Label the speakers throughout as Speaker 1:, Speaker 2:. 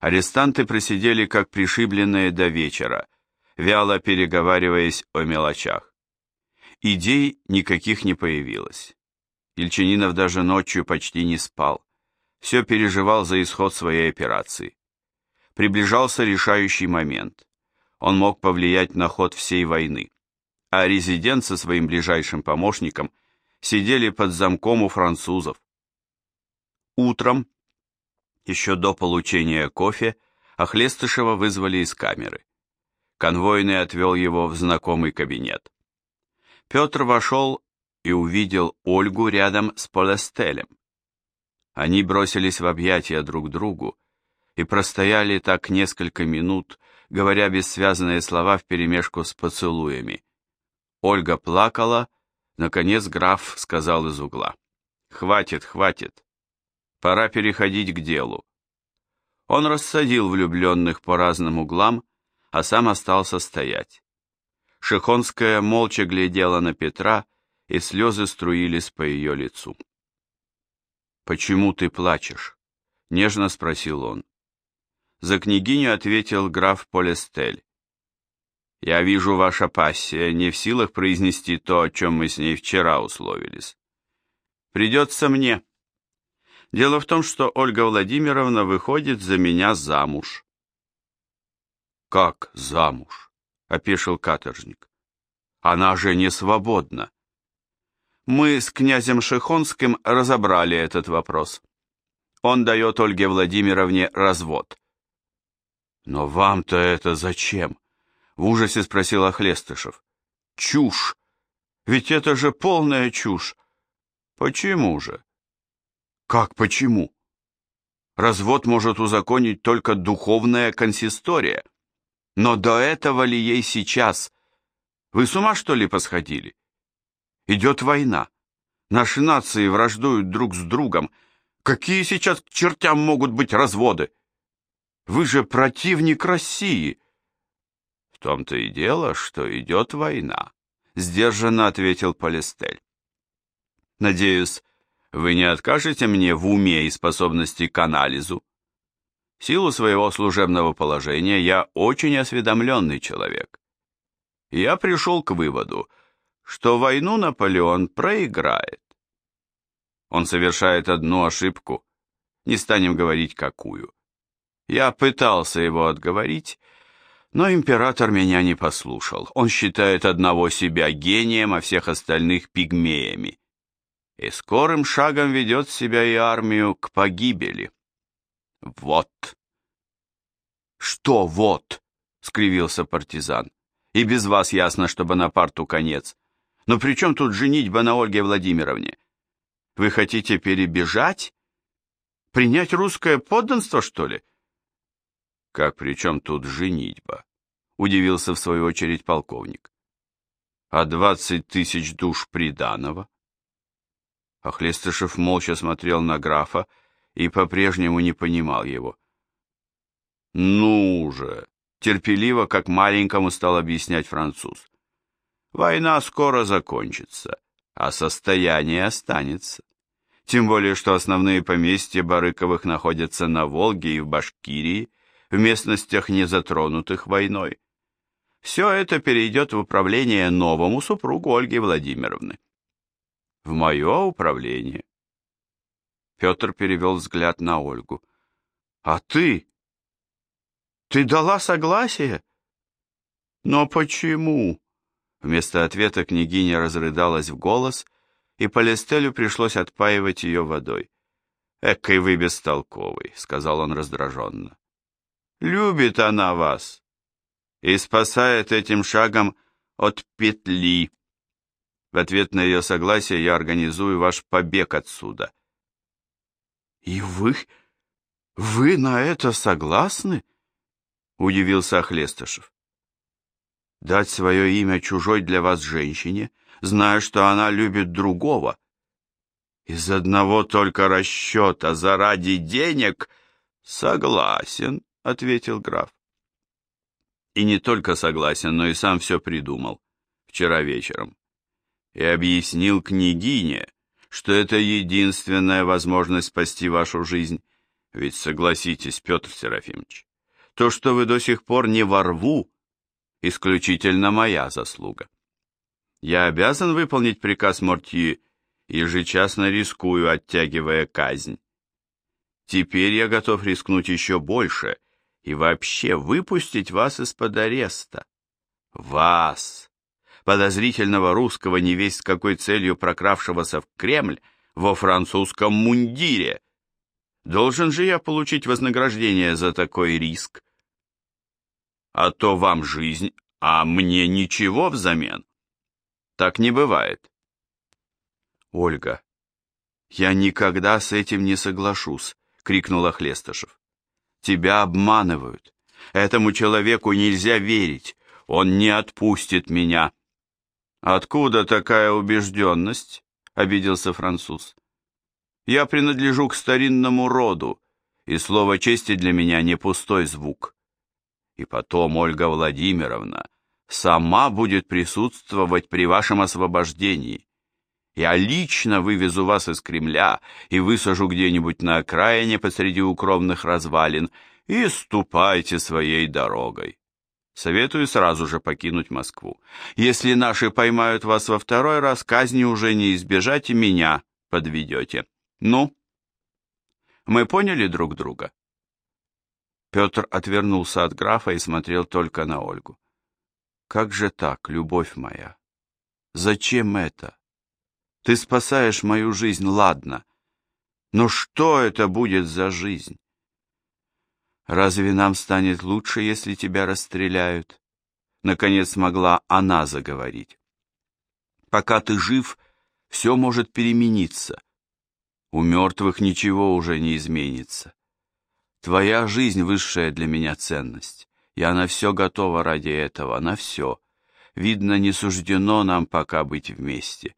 Speaker 1: Арестанты просидели как пришибленные до вечера, вяло переговариваясь о мелочах. Идей никаких не появилось. Ельчининов даже ночью почти не спал. Все переживал за исход своей операции. Приближался решающий момент. Он мог повлиять на ход всей войны. А резидент со своим ближайшим помощником сидели под замком у французов. Утром, еще до получения кофе, Охлестышева вызвали из камеры. Конвойный отвел его в знакомый кабинет. Петр вошел и увидел Ольгу рядом с Полестелем. Они бросились в объятия друг другу и простояли так несколько минут, говоря бессвязные слова вперемешку с поцелуями. Ольга плакала, наконец граф сказал из угла. «Хватит, хватит. Пора переходить к делу». Он рассадил влюбленных по разным углам, а сам остался стоять. Шихонская молча глядела на Петра, и слезы струились по ее лицу. «Почему ты плачешь?» — нежно спросил он. За княгиню ответил граф Полестель. «Я вижу, ваша пассия не в силах произнести то, о чем мы с ней вчера условились. Придется мне. Дело в том, что Ольга Владимировна выходит за меня замуж. «Как замуж?» — опешил каторжник. «Она же не свободна». Мы с князем Шихонским разобрали этот вопрос. Он дает Ольге Владимировне развод. «Но вам-то это зачем?» — в ужасе спросил Охлестышев. «Чушь! Ведь это же полная чушь!» «Почему же?» «Как почему?» Развод может узаконить только духовная консистория. Но до этого ли ей сейчас? Вы с ума, что ли, посходили? Идет война. Наши нации враждуют друг с другом. Какие сейчас к чертям могут быть разводы? Вы же противник России. В том-то и дело, что идет война, сдержанно ответил Полистель. Надеюсь, вы не откажете мне в уме и способности к анализу? В силу своего служебного положения я очень осведомленный человек. Я пришел к выводу, что войну Наполеон проиграет. Он совершает одну ошибку, не станем говорить какую. Я пытался его отговорить, но император меня не послушал. Он считает одного себя гением, а всех остальных пигмеями. И скорым шагом ведет себя и армию к погибели. Вот. Что вот? скривился партизан. И без вас ясно, что Бонапарту конец. Но при чем тут женитьба на Ольге Владимировне? Вы хотите перебежать? Принять русское подданство, что ли? Как при чем тут женитьба? Удивился в свою очередь полковник. А двадцать тысяч душ приданого? Охлестышев молча смотрел на графа, и по-прежнему не понимал его. «Ну же!» — терпеливо, как маленькому стал объяснять француз. «Война скоро закончится, а состояние останется. Тем более, что основные поместья Барыковых находятся на Волге и в Башкирии, в местностях, не затронутых войной. Все это перейдет в управление новому супругу Ольги Владимировны. В мое управление. Петр перевел взгляд на Ольгу. «А ты? Ты дала согласие?» «Но почему?» Вместо ответа княгиня разрыдалась в голос, и Полистелю пришлось отпаивать ее водой. «Экой вы бестолковый», — сказал он раздраженно. «Любит она вас и спасает этим шагом от петли. В ответ на ее согласие я организую ваш побег отсюда. «И вы... вы на это согласны?» — удивился Охлестышев. «Дать свое имя чужой для вас женщине, зная, что она любит другого. Из одного только расчета заради денег согласен», — ответил граф. И не только согласен, но и сам все придумал вчера вечером. И объяснил княгине, что это единственная возможность спасти вашу жизнь. Ведь согласитесь, Петр Серафимович, то, что вы до сих пор не во рву, исключительно моя заслуга. Я обязан выполнить приказ Мортьи, ежечасно рискую, оттягивая казнь. Теперь я готов рискнуть еще больше и вообще выпустить вас из-под ареста. Вас, подозрительного русского, невесть с какой целью прокравшегося в Кремль, во французском мундире. Должен же я получить вознаграждение за такой риск. А то вам жизнь, а мне ничего взамен. Так не бывает.
Speaker 2: Ольга, я никогда с этим не соглашусь, крикнула Хлестышев. Тебя обманывают. Этому человеку нельзя верить. Он не отпустит меня.
Speaker 1: Откуда такая убежденность? Обиделся француз. Я принадлежу к старинному роду, и слово чести для меня не пустой звук. И потом Ольга Владимировна сама будет присутствовать при вашем освобождении. Я лично вывезу вас из Кремля и высажу где-нибудь на окраине посреди укромных развалин и ступайте своей дорогой. Советую сразу же покинуть Москву. Если наши поймают вас во второй раз, казни уже не избежать и меня подведете. Ну, мы поняли друг друга?»
Speaker 2: Петр отвернулся от графа и смотрел только на Ольгу. Как же так, любовь моя? Зачем это? Ты спасаешь мою жизнь, ладно. Но что это будет за жизнь? Разве нам станет лучше, если тебя расстреляют? Наконец смогла она заговорить. Пока ты жив, все может перемениться. У мертвых ничего уже не изменится. Твоя жизнь — высшая для меня ценность. Я на все готова ради этого, на все. Видно, не суждено нам пока быть вместе.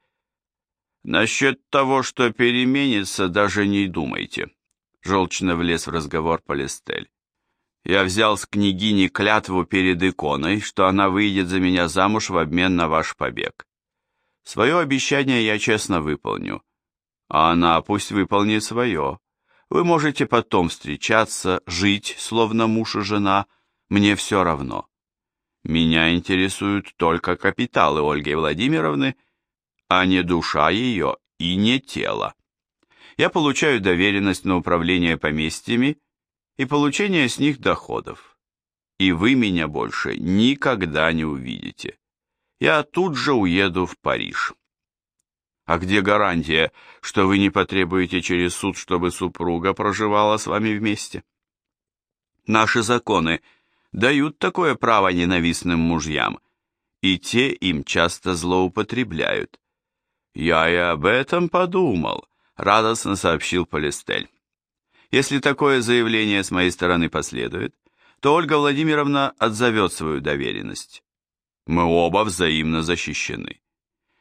Speaker 1: Насчет того, что переменится, даже не думайте. Желчно влез в разговор Полистель. Я взял с княгини клятву перед иконой, что она выйдет за меня замуж в обмен на ваш побег. Свое обещание я честно выполню, а она пусть выполнит свое. Вы можете потом встречаться, жить, словно муж и жена, — мне все равно. Меня интересуют только капиталы Ольги Владимировны, а не душа ее и не тело. Я получаю доверенность на управление поместьями и получение с них доходов. И вы меня больше никогда не увидите. Я тут же уеду в Париж. А где гарантия, что вы не потребуете через суд, чтобы супруга проживала с вами вместе? Наши законы – дают такое право ненавистным мужьям, и те им часто злоупотребляют. «Я и об этом подумал», — радостно сообщил Полистель. «Если такое заявление с моей стороны последует, то Ольга Владимировна отзовет свою доверенность. Мы оба взаимно защищены.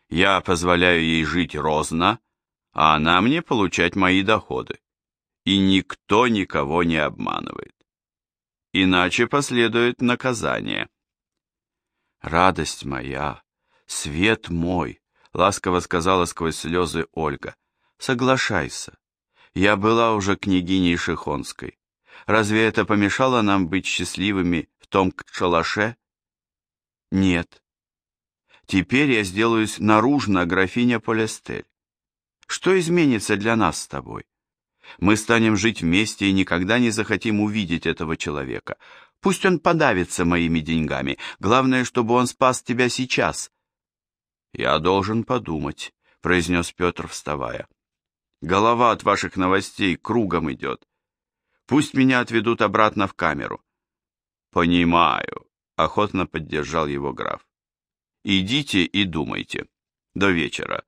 Speaker 1: Я позволяю ей жить розно, а она мне получать мои доходы. И никто никого не обманывает иначе последует наказание.
Speaker 2: «Радость моя, свет мой», — ласково сказала сквозь слезы Ольга, — «соглашайся. Я была уже княгиней Шихонской. Разве это помешало нам быть счастливыми в том шалаше? Нет. Теперь я сделаюсь наружно графиня Полестель. Что изменится для нас с тобой? Мы станем жить вместе и никогда не захотим увидеть этого человека. Пусть он подавится моими деньгами. Главное, чтобы он спас тебя сейчас. Я должен подумать, произнес Петр, вставая. Голова от ваших новостей кругом идет. Пусть меня отведут обратно в камеру. Понимаю, охотно поддержал его граф. Идите и думайте. До вечера.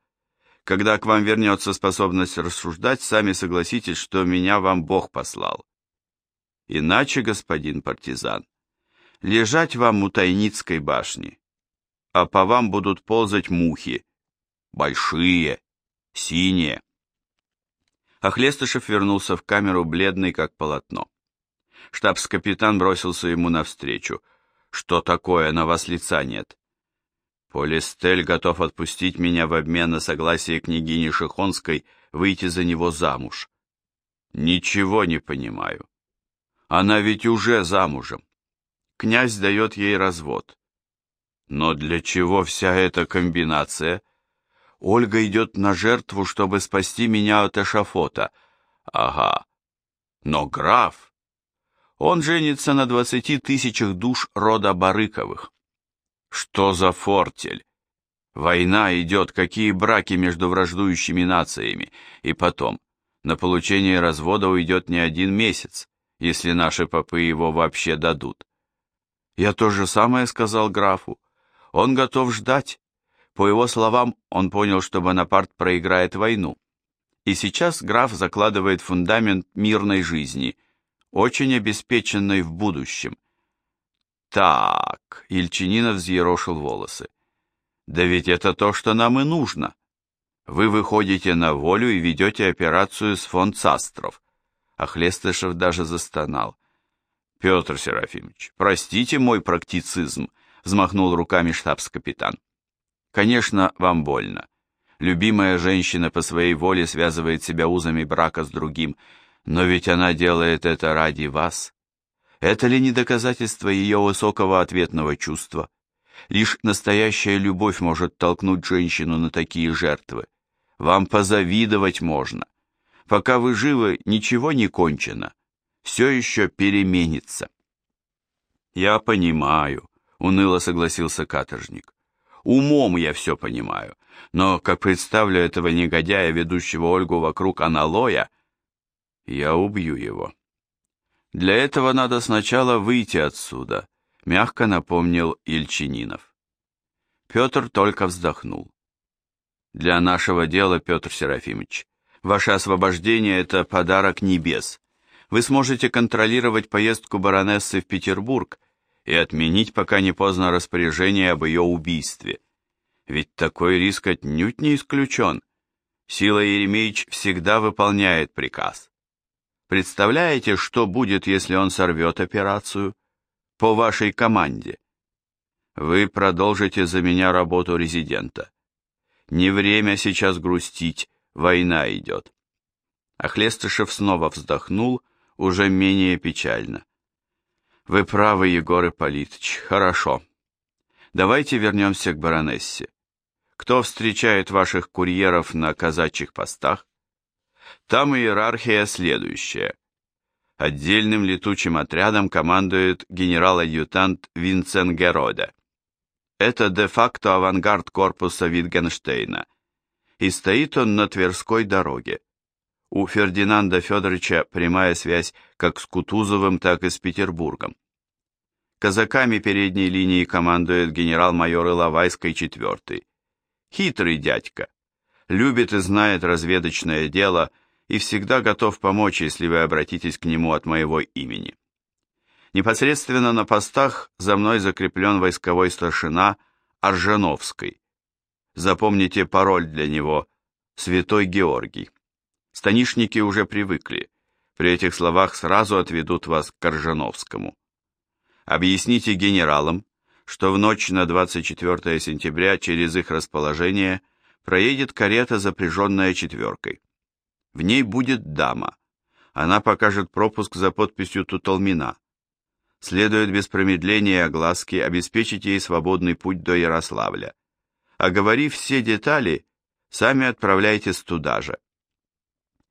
Speaker 2: Когда к вам вернется способность рассуждать, сами согласитесь, что меня вам Бог послал. Иначе, господин партизан, лежать вам у Тайницкой башни, а по вам будут ползать мухи, большие, синие. Ахлестышев вернулся в камеру, бледный как полотно. Штабс-капитан бросился ему навстречу. «Что такое, на вас лица нет?» Полистель готов отпустить меня в обмен на согласие княгини Шихонской выйти за него замуж.
Speaker 1: Ничего не понимаю. Она ведь уже замужем. Князь дает ей развод. Но для чего вся эта комбинация? Ольга идет на жертву, чтобы спасти меня от эшафота. Ага. Но граф... Он женится на двадцати тысячах душ рода Барыковых. Что за фортель? Война идет, какие браки между враждующими нациями. И потом, на получение развода уйдет не один месяц, если наши попы его вообще дадут. Я то же самое сказал графу. Он готов ждать. По его словам, он понял, что Бонапарт проиграет войну. И сейчас граф закладывает фундамент мирной жизни, очень обеспеченной в будущем. Так, Ильчининов взъерошил волосы. Да ведь это то, что нам и нужно. Вы выходите на волю и ведете операцию с фон Цастров. А Хлестышев даже застонал. Петр Серафимович, простите мой практицизм, взмахнул руками штабс-капитан. Конечно, вам больно. Любимая женщина по своей воле связывает себя узами брака с другим, но ведь она делает это ради вас. Это ли не доказательство ее высокого ответного чувства? Лишь настоящая любовь может толкнуть женщину на такие жертвы. Вам позавидовать можно. Пока вы живы, ничего не кончено. Все еще переменится. Я понимаю, уныло согласился каторжник. Умом я все понимаю, но как представлю этого негодяя, ведущего Ольгу вокруг аналоя, я убью его. Для этого надо сначала выйти отсюда, мягко напомнил Ильчининов. Петр только вздохнул. Для нашего дела, Петр Серафимович, ваше освобождение – это подарок небес. Вы сможете контролировать поездку баронессы в Петербург и отменить пока не поздно распоряжение об ее убийстве. Ведь такой риск отнюдь не исключен. Сила Еремеевич всегда выполняет приказ. Представляете, что будет, если он сорвет операцию? по вашей команде. Вы продолжите за меня работу резидента. Не время сейчас грустить, война идет. Ахлестышев снова вздохнул, уже менее печально. Вы правы, Егор Ипполитович, хорошо. Давайте вернемся к баронессе. Кто встречает ваших курьеров на казачьих постах? Там иерархия следующая. Отдельным летучим отрядом командует генерал-адъютант Винцен Героде. Это де-факто авангард корпуса Витгенштейна. И стоит он на Тверской дороге. У Фердинанда Федоровича прямая связь как с Кутузовым, так и с Петербургом. Казаками передней линии командует генерал-майор Иловайской четвертый. Хитрый дядька. Любит и знает разведочное дело – и всегда готов помочь, если вы обратитесь к нему от моего имени. Непосредственно на постах за мной закреплен войсковой старшина Аржановской. Запомните пароль для него «Святой Георгий». Станишники уже привыкли. При этих словах сразу отведут вас к Аржановскому. Объясните генералам, что в ночь на 24 сентября через их расположение проедет карета, запряженная четверкой. В ней будет дама. Она покажет пропуск за подписью Туталмина. Следует без промедления и огласки обеспечить ей свободный путь до Ярославля. Оговорив все детали, сами отправляйтесь туда же.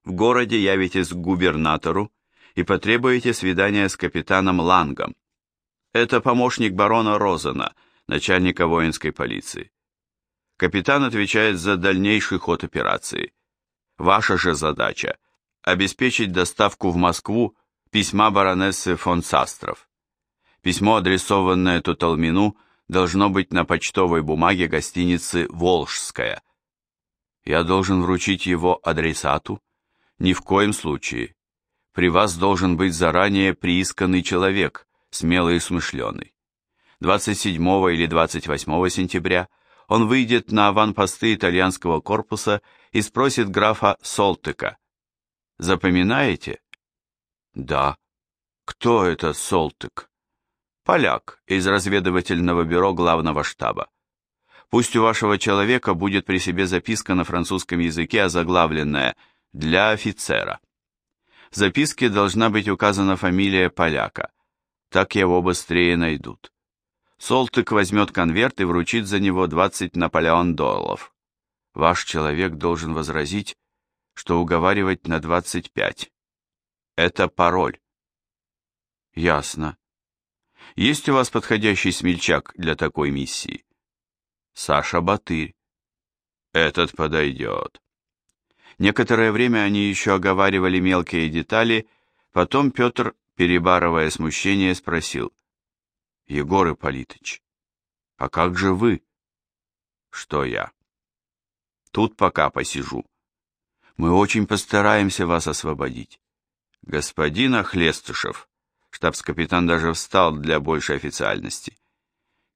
Speaker 1: В городе явитесь к губернатору и потребуете свидания с капитаном Лангом. Это помощник барона Розена, начальника воинской полиции. Капитан отвечает за дальнейший ход операции – Ваша же задача – обеспечить доставку в Москву письма баронессы фон Састров. Письмо, адресованное Туталмину, должно быть на почтовой бумаге гостиницы «Волжская». Я должен вручить его адресату? Ни в коем случае. При вас должен быть заранее приисканный человек, смелый и смышленый. 27 или 28 сентября он выйдет на аванпосты итальянского корпуса и спросит графа Солтыка. Запоминаете? Да. Кто это Солтык? Поляк из разведывательного бюро главного штаба. Пусть у вашего человека будет при себе записка на французском языке, озаглавленная «Для офицера». В записке должна быть указана фамилия поляка. Так его быстрее найдут. Солтык возьмет конверт и вручит за него 20 Наполеон долларов. Ваш человек должен возразить, что уговаривать на 25. Это пароль. Ясно. Есть у вас подходящий смельчак для такой миссии? Саша Батырь. Этот подойдет. Некоторое время они еще оговаривали мелкие детали, потом Петр, перебарывая смущение, спросил. Егор Ипполитыч, а как же вы? Что я? Тут пока посижу. Мы очень постараемся вас освободить. Господин Охлестышев, штабс-капитан даже встал для большей официальности.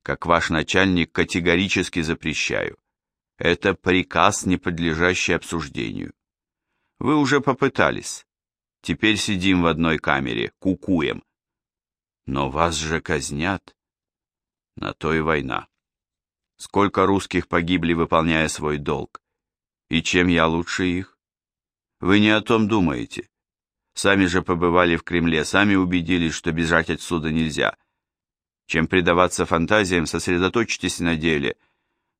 Speaker 1: Как ваш начальник категорически запрещаю. Это приказ, не подлежащий обсуждению. Вы уже попытались. Теперь сидим в одной камере, кукуем. Но вас же казнят. На то и война. Сколько русских погибли, выполняя свой долг. И чем я лучше их? Вы не о том думаете. Сами же побывали в Кремле, сами убедились, что бежать отсюда нельзя. Чем предаваться фантазиям, сосредоточьтесь на деле.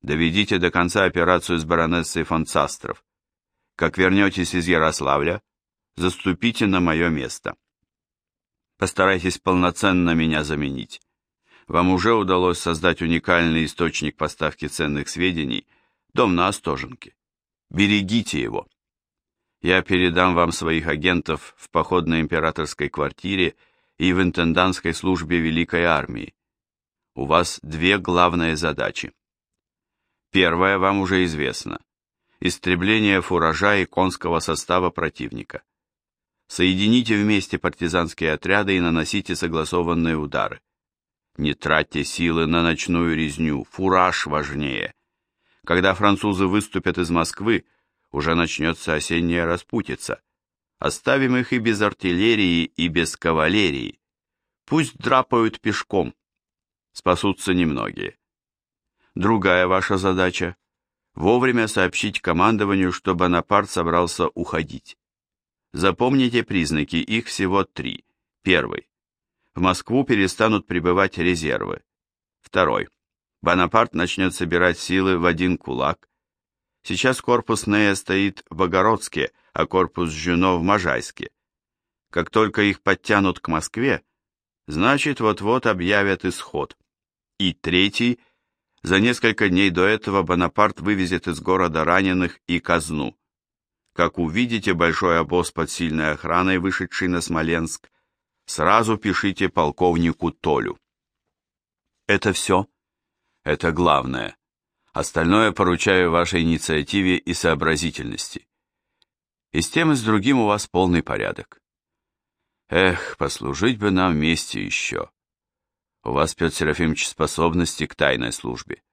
Speaker 1: Доведите до конца операцию с баронессой фон Цастров. Как вернетесь из Ярославля, заступите на мое место. Постарайтесь полноценно меня заменить. Вам уже удалось создать уникальный источник поставки ценных сведений, дом на Остоженке. Берегите его. Я передам вам своих агентов в походной императорской квартире и в интендантской службе Великой Армии. У вас две главные задачи. Первая вам уже известна. Истребление фуража и конского состава противника. Соедините вместе партизанские отряды и наносите согласованные удары. Не тратьте силы на ночную резню, фураж важнее. Когда французы выступят из Москвы, уже начнется осенняя распутица. Оставим их и без артиллерии, и без кавалерии. Пусть драпают пешком. Спасутся немногие. Другая ваша задача – вовремя сообщить командованию, что Бонапарт собрался уходить. Запомните признаки, их всего три. Первый. В Москву перестанут прибывать резервы. Второй. Бонапарт начнет собирать силы в один кулак. Сейчас корпус Нея стоит в Богородске, а корпус Жюно в Можайске. Как только их подтянут к Москве, значит вот-вот объявят исход. И третий. За несколько дней до этого Бонапарт вывезет из города раненых и казну. Как увидите большой обоз под сильной охраной, вышедший на Смоленск, сразу пишите полковнику Толю. Это все? Это главное. Остальное поручаю вашей инициативе и сообразительности. И с тем и с другим у вас полный порядок. Эх, послужить бы нам вместе еще. У вас, Петр Серафимович, способности к тайной службе.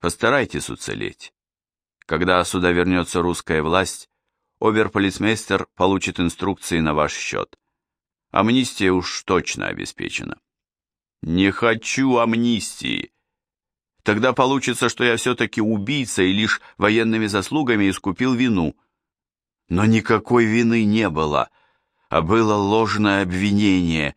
Speaker 1: Постарайтесь уцелеть. Когда сюда вернется русская власть, оберполицмейстер получит инструкции на ваш счет. Амнистия уж точно обеспечена. Не хочу амнистии. Тогда получится, что я все-таки убийца и лишь военными заслугами искупил вину. Но никакой вины не было, а было ложное обвинение.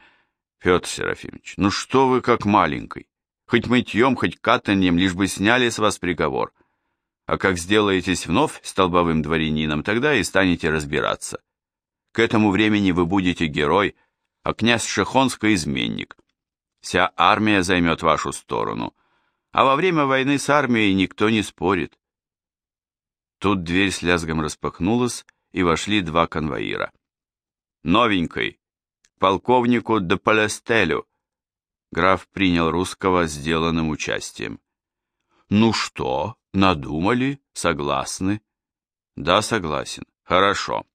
Speaker 1: Петр Серафимович, ну что вы как маленький? Хоть мытьем, хоть катаньем, лишь бы сняли с вас приговор. А как сделаетесь вновь столбовым дворянином, тогда и станете разбираться. К этому времени вы будете герой, а князь Шехонско изменник. Вся армия займет вашу сторону, а во время войны с армией никто не спорит. Тут дверь с лязгом распахнулась, и вошли два конвоира. «Новенький, полковнику де Палестелю», граф принял русского сделанным участием. «Ну что?» Надумали? Согласны? Да, согласен. Хорошо.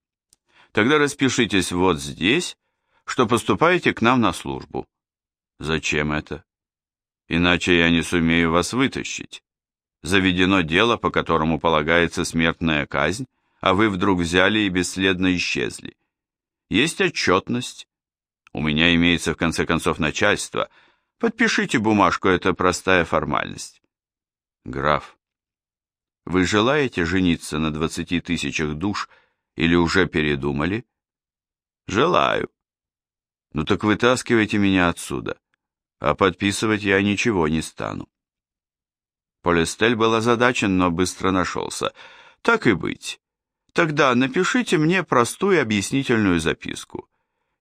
Speaker 1: Тогда распишитесь вот здесь, что поступаете к нам на службу. Зачем это? Иначе я не сумею вас вытащить. Заведено дело, по которому полагается смертная казнь, а вы вдруг взяли и бесследно исчезли. Есть отчетность. У меня имеется в конце концов начальство. Подпишите бумажку, это простая формальность. Граф, вы желаете жениться на двадцати тысячах душ или уже передумали? Желаю. Ну так вытаскивайте меня отсюда, а подписывать я ничего не стану. Полистель был озадачен, но быстро нашелся. Так и быть. Тогда напишите мне простую объяснительную записку.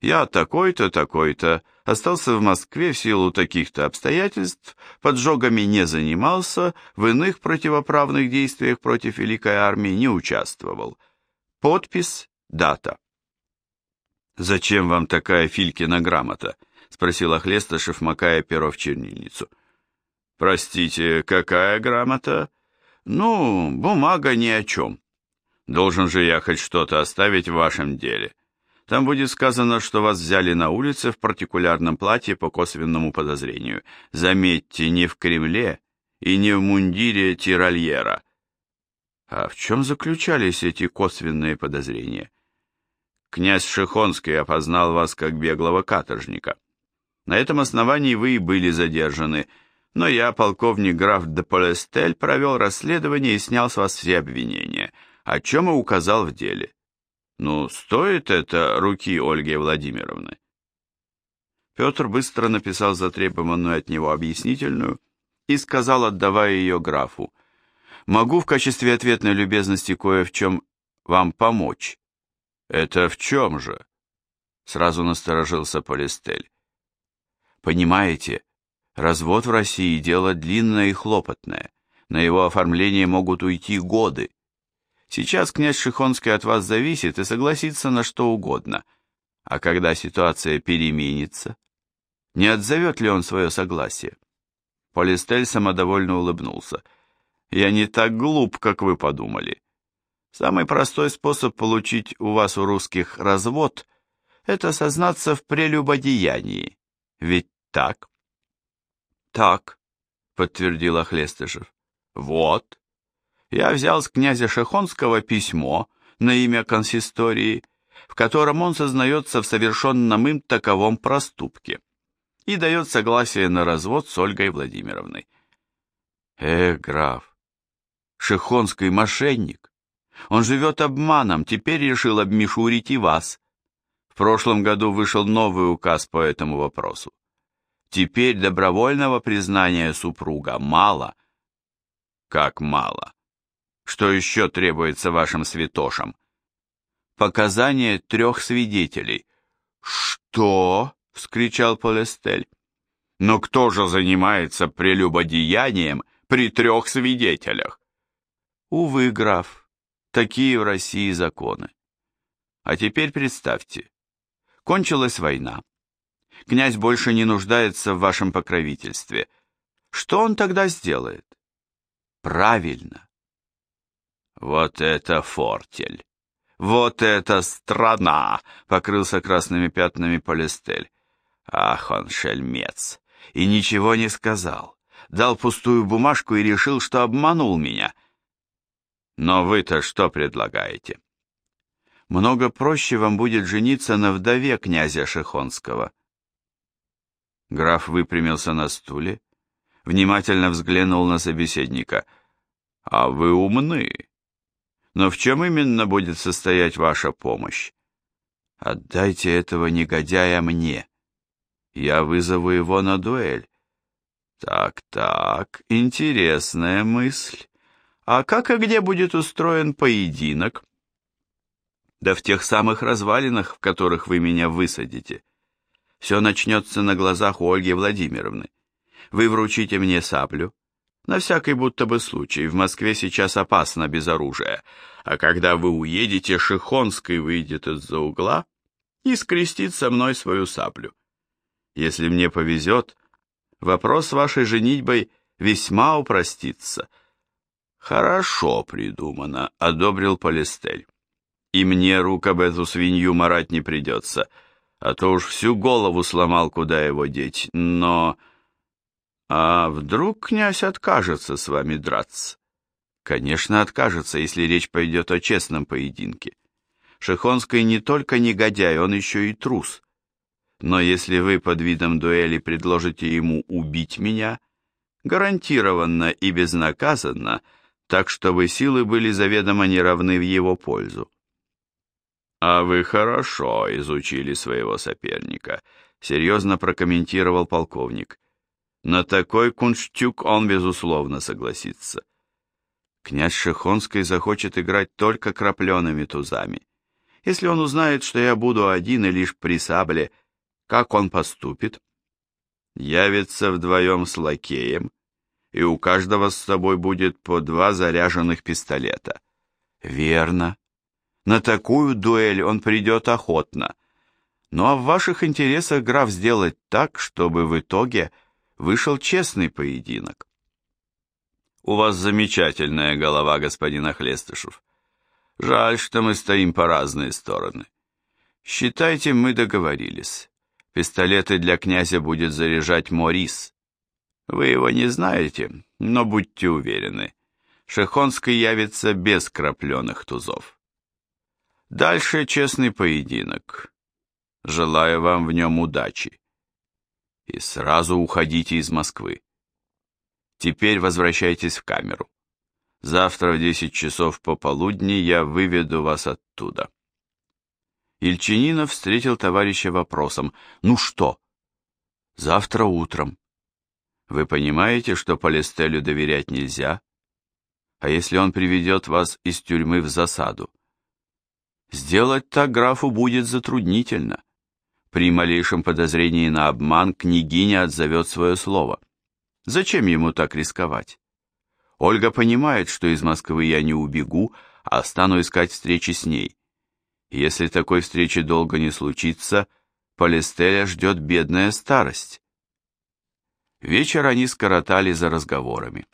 Speaker 1: Я такой-то, такой-то, остался в Москве в силу таких-то обстоятельств, поджогами не занимался, в иных противоправных действиях против Великой Армии не участвовал. Подпись, дата. «Зачем вам такая Филькина грамота?» — спросил Охлестышев, макая перо в чернильницу. «Простите, какая грамота?» «Ну, бумага ни о чем. Должен же я хоть что-то оставить в вашем деле. Там будет сказано, что вас взяли на улице в партикулярном платье по косвенному подозрению. Заметьте, не в Кремле и не в мундире тирольера». А в чем заключались эти косвенные подозрения? Князь Шихонский опознал вас как беглого каторжника. На этом основании вы и были задержаны, но я, полковник граф де Полестель, провел расследование и снял с вас все обвинения, о чем и указал в деле. Ну, стоит это руки Ольги Владимировны? Петр быстро написал затребованную от него объяснительную и сказал, отдавая ее графу, «Могу в качестве ответной любезности кое в чем вам помочь». «Это в чем же?» Сразу насторожился Полистель. «Понимаете, развод в России – дело длинное и хлопотное. На его оформление могут уйти годы. Сейчас князь Шихонский от вас зависит и согласится на что угодно. А когда ситуация переменится, не отзовет ли он свое согласие?» Полистель самодовольно улыбнулся. «Я не так глуп, как вы подумали. Самый простой способ получить у вас у русских развод – это сознаться в прелюбодеянии. Ведь так? Так, подтвердил Охлестышев. Вот. Я взял с князя Шехонского письмо на имя консистории, в котором он сознается в совершенном им таковом проступке и дает согласие на развод с Ольгой Владимировной. Эх, граф, Шехонский мошенник. Он живет обманом, теперь решил обмешурить и вас. В прошлом году вышел новый указ по этому вопросу. Теперь добровольного признания супруга мало. Как мало? Что еще требуется вашим святошам? Показания трех свидетелей. Что? — вскричал Полестель. Но кто же занимается прелюбодеянием при трех свидетелях? Увы, граф, Такие в России законы. А теперь представьте, кончилась война. Князь больше не нуждается в вашем покровительстве. Что он тогда сделает? Правильно. Вот это фортель! Вот это страна! Покрылся красными пятнами Полистель. Ах, он шельмец! И ничего не сказал. Дал пустую бумажку и решил, что обманул меня — но вы-то что предлагаете? Много проще вам будет жениться на вдове князя Шехонского. Граф выпрямился на стуле, внимательно взглянул на собеседника. А вы умны. Но в чем именно будет состоять ваша помощь? Отдайте этого негодяя мне. Я вызову его на дуэль. Так-так, интересная мысль. А как и где будет устроен поединок? Да в тех самых развалинах, в которых вы меня высадите. Все начнется на глазах у Ольги Владимировны. Вы вручите мне саблю. На всякий будто бы случай. В Москве сейчас опасно без оружия. А когда вы уедете, Шихонский выйдет из-за угла и скрестит со мной свою саблю. Если мне повезет, вопрос с вашей женитьбой весьма упростится — «Хорошо придумано», — одобрил Полистель. «И мне рук об эту свинью марать не придется, а то уж всю голову сломал, куда его деть. Но... А вдруг князь откажется с вами драться?» «Конечно, откажется, если речь пойдет о честном поединке. Шехонский не только негодяй, он еще и трус. Но если вы под видом дуэли предложите ему убить меня, гарантированно и безнаказанно — так чтобы силы были заведомо неравны в его пользу. А вы хорошо изучили своего соперника, серьезно прокомментировал полковник. На такой кунштюк он, безусловно, согласится. Князь Шехонский захочет играть только крапленными тузами. Если он узнает, что я буду один и лишь при сабле, как он поступит? Явится вдвоем с лакеем, и у каждого с собой будет по два заряженных пистолета. Верно. На такую дуэль он придет охотно. Ну а в ваших интересах, граф, сделать так, чтобы в итоге вышел честный поединок. У вас замечательная голова, господин Охлестышев. Жаль, что мы стоим по разные стороны. Считайте, мы договорились. Пистолеты для князя будет заряжать Морис. Вы его не знаете, но будьте уверены, Шехонский явится без крапленых тузов. Дальше честный поединок. Желаю вам в нем удачи. И сразу уходите из Москвы. Теперь возвращайтесь в камеру. Завтра в десять часов пополудни я выведу вас оттуда. Ильчининов встретил товарища вопросом. «Ну что?» «Завтра утром». «Вы понимаете, что Полистелю доверять нельзя? А если он приведет вас из тюрьмы в засаду?» «Сделать так графу будет затруднительно. При малейшем подозрении на обман княгиня отзовет свое слово. Зачем ему так рисковать?» Ольга понимает, что из Москвы я не убегу, а стану искать встречи с ней. Если такой встречи долго не случится, Полистеля ждет бедная старость. Вечер они скоротали за разговорами.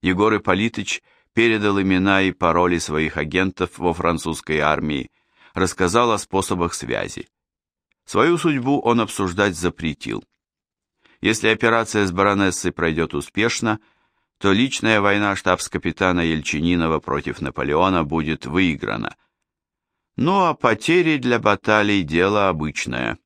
Speaker 1: Егор Ипполитыч передал имена и пароли своих агентов во французской армии, рассказал о способах связи. Свою судьбу он обсуждать запретил. Если операция с баронессой пройдет успешно, то личная война штабс-капитана Ельчининова против Наполеона будет выиграна. Ну а потери для баталий – дело обычное.